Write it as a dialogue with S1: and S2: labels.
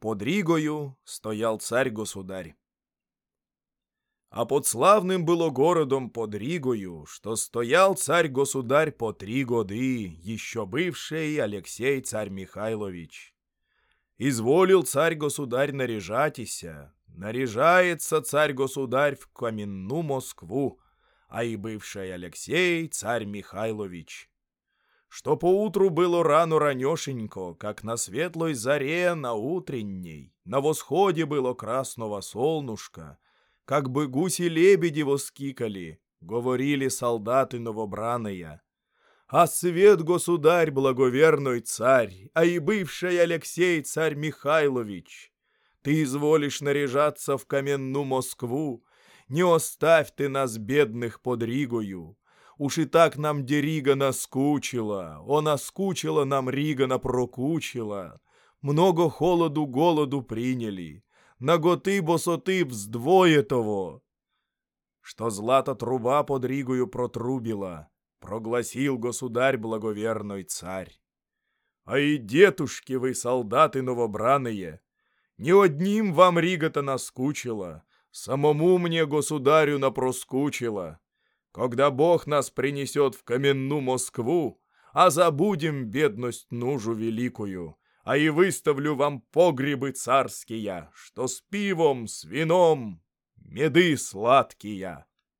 S1: Под Ригою стоял царь-государь. А под славным было городом под Ригою, что стоял царь-государь по три годы, еще бывший Алексей царь Михайлович. Изволил царь-государь наряжатися, наряжается царь-государь в каменну Москву, а и бывший Алексей царь Михайлович что поутру было рано ранешенько, как на светлой заре на утренней, на восходе было красного солнышка, как бы гуси-лебеди воскикали, говорили солдаты новобраные. А свет государь благоверный царь, а и бывший Алексей царь Михайлович, ты изволишь наряжаться в каменную Москву, не оставь ты нас, бедных, под Ригою, Уж и так нам де Рига наскучила, она скучила нам Рига напрокучила. Много холоду голоду приняли, на готы босоты вздвое того. Что злата труба под Ригою протрубила, прогласил государь благоверный царь. А и детушки вы, солдаты новобраные, не одним вам Рига-то наскучила, самому мне государю напроскучила. Когда Бог нас принесет в каменную Москву, а забудем бедность нужу великую, а и выставлю вам погребы царские, что с пивом, с вином, меды сладкие.